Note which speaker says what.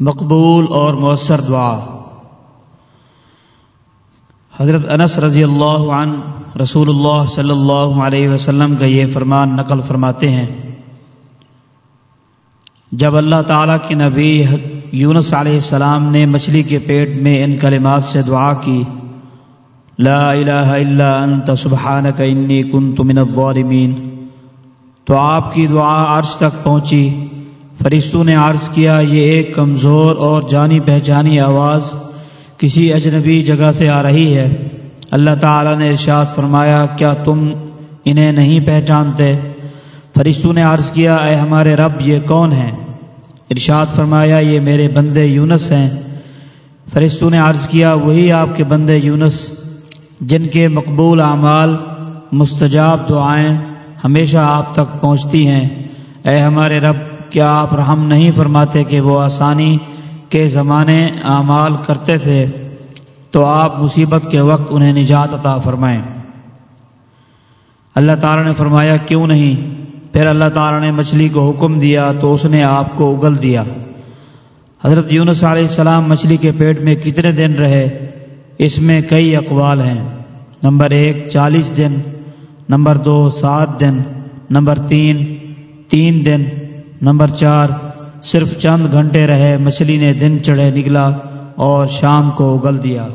Speaker 1: مقبول اور مؤثر دعا۔ حضرت انس رضی اللہ عنہ رسول اللہ صلی اللہ علیہ وسلم کا یہ فرمان نقل فرماتے ہیں۔ جب اللہ تعالیٰ کے نبی یونس علیہ السلام نے مچھلی کے پیٹ میں ان کلمات سے دعا کی، لا الہ الا انت سبحانک انی کنت من الظالمین، تو آپ کی دعا عرش تک پہنچی۔ فرشتوں نے عرض کیا، یہ ایک کمزور اور جانی پہچانی آواز کسی اجنبی جگہ سے آ رہی ہے۔ اللہ تعالیٰ نے ارشاد فرمایا، کیا تم انہیں نہیں پہچانتے؟ فرشتوں نے عرض کیا، اے ہمارے رب، یہ کون ہیں؟ ارشاد فرمایا، یہ میرے بندے یونس ہیں۔ فرشتوں نے عرض کیا، وہی آپ کے بندے یونس، جن کے مقبول اعمال، مستجاب دعائیں ہمیشہ آپ تک پہنچتی ہیں۔ اے ہمارے رب کیا آپ رحم نہیں فرماتے کہ وہ آسانی کے زمانے اعمال کرتے تھے، تو آپ مصیبت کے وقت انہیں نجات عطا فرمائیں۔ اللہ تعالیٰ نے فرمایا، کیوں نہیں؟ پھر اللہ تعالیٰ نے مچھلی کو حکم دیا تو اس نے آپ کو اگل دیا۔ حضرت یونس علیہ السلام مچھلی کے پیٹ میں کتنے دن رہے؟ اس میں کئی اقوال ہیں۔ نمبر ایک، چالیس دن۔ نمبر دو، سات دن۔ نمبر تین تین دن۔ نمبر چار، صرف چند گھنٹے رہے مچھلی نے دن چڑھے نکلا اور شام کو اگل دیا۔